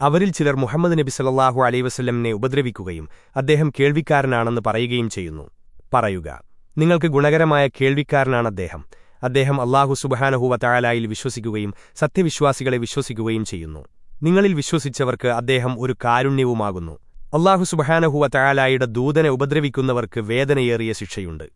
അവരിൽ ചിലർ മുഹമ്മദ് നബി സല്ലാഹു അലൈവസ്ല്ലമിനെ ഉപദ്രവിക്കുകയും അദ്ദേഹം കേൾവിക്കാരനാണെന്ന് പറയുകയും ചെയ്യുന്നു. പറയുക നിങ്ങൾക്ക് ഗുണകരമായ കേൾവിക്കാരനാണ് അദ്ദേഹം. അദ്ദേഹം അള്ളാഹു സുബഹാനഹുവ തായാലായിൽ വിശ്വസിക്കുകയും സത്യവിശ്വാസികളെ വിശ്വസിക്കുകയും ചെയ്യുന്നു. നിങ്ങളിൽ വിശ്വസിച്ചവർക്ക് അദ്ദേഹം ഒരു കാരുണ്യവുമാകുന്നു. അള്ളാഹു സുബഹാനഹുവ തായാലായുടെ ദൂതനെ ഉപദ്രവിക്കുന്നവർക്ക് വേദനയേറിയ ശിക്ഷയുണ്ട്.